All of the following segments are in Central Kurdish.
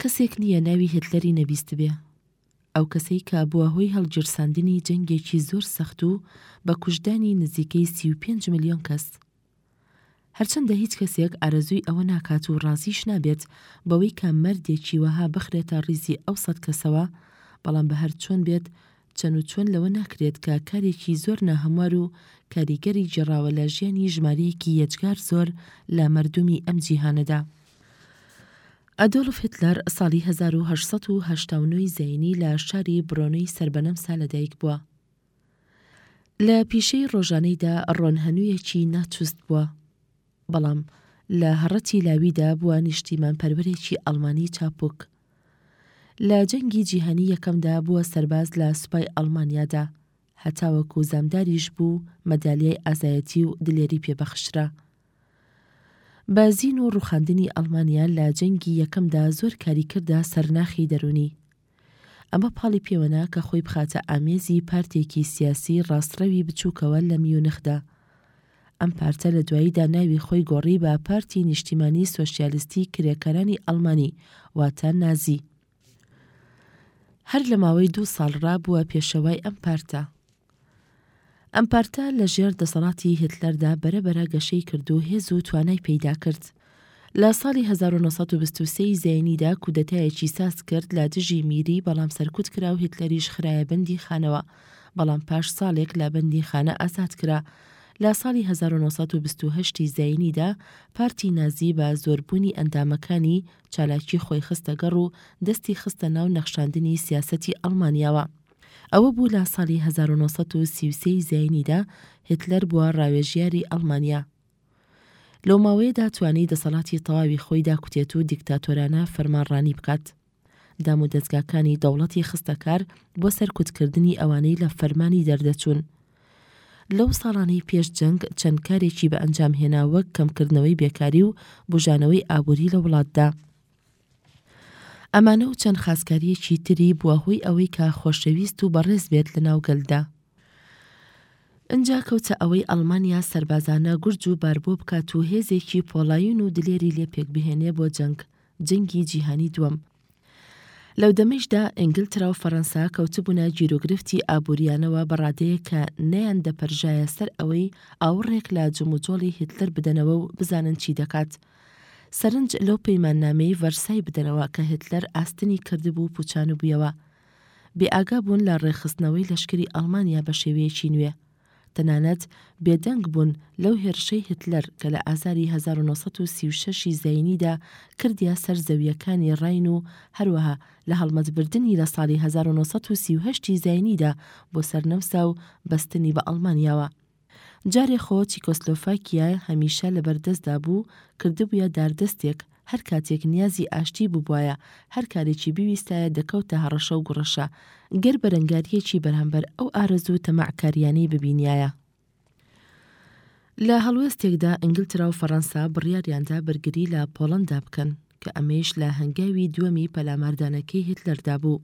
کەسێک نییە ناوی هێتلەری نەبیستبێ، ئەو کەسەی کە بووە هۆی هەڵگیرساندنی جەنگێکی زۆر سەخت و بە کوژدانی نزیکەی سی و پێنج ملیۆن کەس. هەرچەندە هیچ کەسێک ئارەزووی ئەوە ناکات و ڕازیش نابێت بەوەی کە مەردێکی وەها بخرێتە ڕیزی ئەو سەد کەسەوە، بەڵام بە هەر چۆن بێت چەن و چۆن لەوە ناکرێت کە کارێکی زۆر ناهەموار و کاریگەری گێڕاوە لە ژیانی ژمارەیەکی یەجگار زۆر لە مەردومی ئەم جیهانەدا. ئەدۆلف هیتلەر ساڵی هەزار و هەشت سەد و هەشتا و نۆ ی زەینی لە شاری برۆنۆی سەر بە نەمسا لەدایک بووە. لە پیشەی ڕۆژانەیدا ڕۆنهەنوویەکی ناچوست بووە. بەڵام لە هەڕەتی لاویدا بووە نیشتیمانپەروەرێکی ئەڵمانی چاپوک. لە جەنگی جیهانی یەکەمدا بووە سەرباز لە سوپای ئەڵمانیادا، هەتاوەکو زامداریش بوو مەدالیای ئازایەتی و دلێری پێ بەخشرا. بە زین و ڕوخاندنی ئەڵمانیا لە جەنگی یەکەمدا زۆر کاری کردە سەر ناخی دەروونی. ئەمە پاڵی پێوە نا کە خۆی بخاتە ئامێزی پارتێکی سیاسی ڕاستڕەوی بچووکەوە لە میونخدا. ئەم پارتە لە دواییدا ناوی خۆی گۆڕی بە پارتی نیشتیمانی سۆسیالیستی کرێکارانی ئەڵمانی واتە نازی. هەر لە ماوەی دوو ساڵڕا بووە پێشەوای ئەم پارتە. ئەم پارتە لە ژێر دەسەڵاتی هیتلەردا بەرە بەرە گەشەی کرد و هێز و توانای پەیدا کرد. لە ساڵی 1923 ی زەینیدا کودەتایەکی ساز کرد لە دژی میری بەڵام سەرکوت کرا و هیتلەریش خرایە بەندی خانەوە بەڵام پاش ساڵێک لە بەندی خانە ئازاد کرا لە ساڵی 1920 ی زینیدا پارتی نازی بە زۆربوونی ئەندامەکانی چالاکی خۆی خستە گەڕ و دەستی خستە ناو نەخشاندنی سیاسەتی ئەڵمانیاوە. ئەوە بوو لە ساڵی هەزار و نۆ سەد و سی و سێ ی زایینیدا هیتلەر بووە ڕاوێژیاری ئەڵمانیا. لەو ماوەیەدا توانی دەسەڵاتی تەواوی خۆی داکوتێت و دیکتاتۆرانە فەرمانڕانی بکات. دامودەزگاکانی دەوڵەتی خستە کار بۆ سەرکوتکردنی ئەوانەی لە فەرمانی دەردەچوون. لەو ساڵانەی پێش جەنگ چەند کارێکی بەئەنجامهێنا وەک کەمکردنەوەی بێکاری و بوژانەوەی ئابووری لە وڵاتدا. ئەمانە و چەند خاسکارییەکی تری بووە هۆی ئەوەی کە خۆشەویست و بەڕێز بێت لە ناو گەلدا. ئنجا کەوتە ئەوەی ئەڵمانیا سەربازانە گورج و بار بۆ بکات و هێزێکی پۆڵایون و دلێری لێ پێک بهێنێ بۆ جەنگ، جەنگی جیهانی دووەم. لەو دەمەیشدا ئنگلترا و فەڕەنسا کەوتبوونە گیروگرفتی ئابوورییانەوە بە ڕادەیەک کە نەیاندەپەرژایە سەر ئەوەی ئاوڕێک لە جموجۆڵی هیتلەر بدەنەوە و بزانن چی دەکات. سەرنج لەو پەیماننامەی ڤەرسای بدەرەوە کە هتلەر ئاستنی کردبوو پوچانبویەوە. بێ ئاگا بوون لە ڕێکخستنەوەی لەشکری ئەڵمانیا بە شێوەیەکی نوێ. تەنانەت بێ دەنگ بوون لەو هێرشەی هتلەر کە لە ئازاری هەزار و نۆ سەد و سی و شەش ی زایینیدا کردیە سەر زەوییەکانی ڕاین و هەروەها لە هەڵمەت بردنی لە ساڵی هەزار و نۆ سەد و سی و هەشت ی زایینیدا بۆ سەر نەوسا و بەستنی بە ئەڵمانیاوە. جارێ خۆ چیکۆسلۆفاکیا هەمیشە لەبەر دەستدا بوو، کردبوویە داردەستێک، هەر کاتێک نیازی ئاشتی ببوایە، هەر کارێکی بیویستایە دەکەوتە هەڕەشە و گوڕەشە، گەر بەرەنگارییەکی بەرامبەر ئەو ئارەزوو و تەماعکارییانەی ببینیایە. لە هەڵوێستێکدا ئینگلترا و فەڕەنسا بڕیاریاندا بەرگری لە پۆڵەندا بکەن، کە ئەمەیش لە هەنگاوی دووەمی پەلاماردانەکەی هیتلەردا بوو،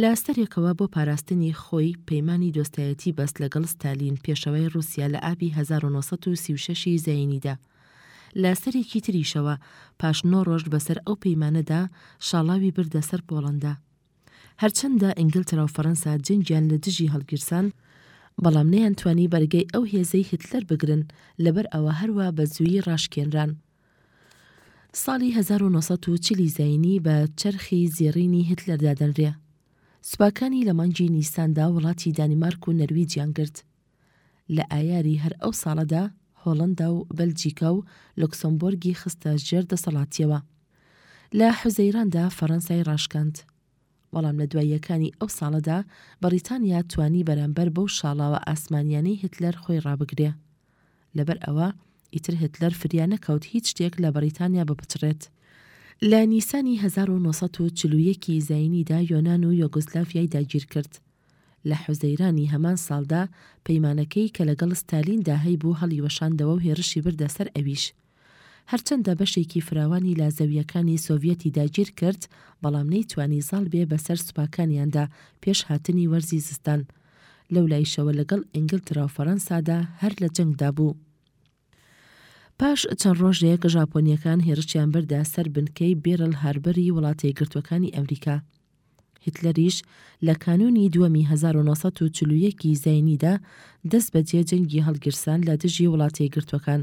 لە سەرێکەوە بۆ پاراستنی خۆی پەیمانی دۆستایەتی بەست لەگەڵ ستالین پێشەوای ڕووسیا لە ئابی هەزار و نۆ سەد و سی و شەش ی زایینیدا. لە سەرێکی تریشەوە پاش نۆ ڕۆژ بەسەر ئەو پەیمانەدا شاڵاوی بردە سەر پۆڵەندا. هەرچەندە ئینگلترا و فەرەنسا جەنگیان لە دژی هەڵگیرسان، بەڵام نەیانتوانی بەرگەی ئەو هێزەی هیتلەر بگرن لەبەر ئەوە هەروا بە زوویی ڕاشکێنران. ساڵی هەزار و نۆ سەد و چل زینی بە چەرخی زێڕینی هتلەر دادەنرێ. سوپاکانی لە مانگی نیساندا وڵاتی دانیمارک و نەرویجیان گرت. لە ئایاری هەر ئەو ساڵەدا هۆڵەندا و بەلجیکا و لۆکسۆمبۆرگی خستە ژێر دەسەڵاتیەوە. لە حوزەیراندا فەرەنسای ڕاشکاند. بەڵام لە دواییەکانی ئەو ساڵەدا بەڕیتانیا توانی بەرامبەر بەو شاڵاوە ئاسمانییانەی هیتلەر خۆی ڕابگرێ. لەبەر ئەوە ئیتر هیتلەر فریا نەکەوت هیچ شتێک لە بەڕیتانیا بپچڕێت. لە نیسانی هەزار و نۆ سەد و چل و یەک ی زایینیدا یۆنان و یۆگۆسلاڤیای داگیر کرد. لە حوزەیرانی هەمان ساڵدا پەیمانەکەی کە لەگەڵ ستالیندا هەیبوو هەڵیوەشاندەوە و هێرشی بردە سەر ئەویش. هەرچەندە بەشێکی فراوانی لە زەوییەکانی سۆڤیەتی داگیر کرد، بەڵام نەیتوانی زاڵ بێ بەسەر سوپاکانیاندا پێش هاتنی وەرزی زستان. لەو لایشەوە لەگەڵ ئینگلترا و فەرەنسادا هەر لە جەنگدا بوو. پاش چەند ڕۆژێک ژاپۆنییەکان هێرشیان بردە سەر بنکەی بیرل هاربری وڵاتە یەکگرتووەکانی ئەمریکا. هیتلەریش لە کانوونی دووەمی هەزار و نۆ سەد و چل و یەک ی زاینیدا دەست بەجێ جەنگی هەڵگیرسان لە دژی وڵاتە یەکگرتووەکان.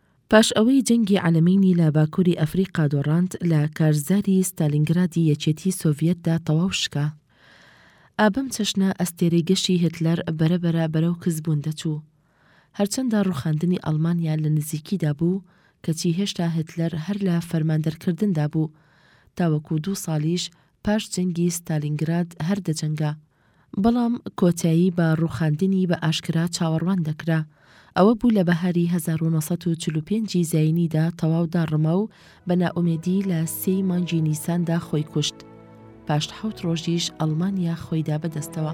پاش ئەوەی جەنگی عەلەمینی لە باکووری ئەفریقا دۆڕاند، لە کارزاری ستالینگرادی یەکێتیی سۆڤیەتدا تەواو شکا. ئا بەم چەشنە ئەستێرەی گەشی هیتلەر بەرەبەرە بەرەو کز بوون دەچوو. هەرچەندە ڕووخاندنی ئەڵمانیا لە نزیکیدا بوو، کەچی هێشتا هیتلەر هەر لە فەرماندەرکردندا بوو، تاوەکوو دوو ساڵیش پاش جەنگی ستالینگراد هەر دەجەنگا. بەڵام کۆتایی بە ڕووخاندنی بە ئاشکرا چاوەڕوان دەکرا ئەوە بوو لە بەهاری هەزار و نۆ سەد و چل و پێنج ی زایینیدا تەواو داڕما و بە نائومێدی لە سێ ی مانگی نیساندا خۆی کوشت پاشت حەوت ڕۆژیش ئەڵمانیا خۆی دا بە دەستەوە.